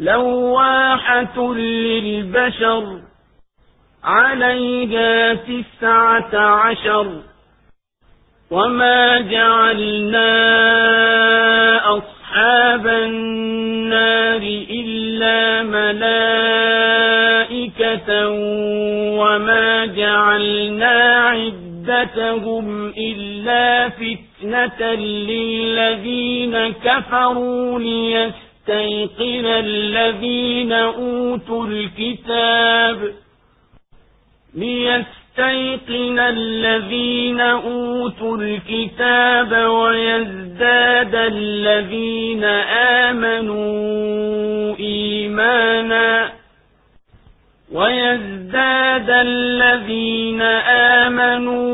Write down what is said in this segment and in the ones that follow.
لواحة للبشر عليها تسعة عشر وما جعلنا أصحاب النار إلا ملائكة وما جعلنا عدتهم إلا فتنة للذين كفروا ليستيقن الذين أوتوا الكتاب. ليستيقن يستيقن الذين أوتوا الكتاب ويزداد الذين آمنوا إيمانا. ويزداد الذين آمنوا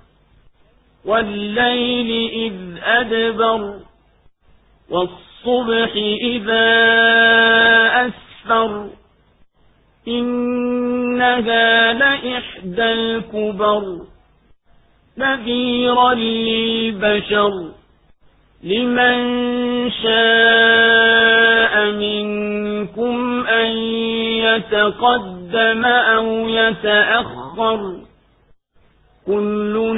والليل إذ أدبر والصبح إذا أسفر إنها لإحدى الكبر نذيرا للبشر لمن شاء منكم أن يتقدم أو يتأخر كل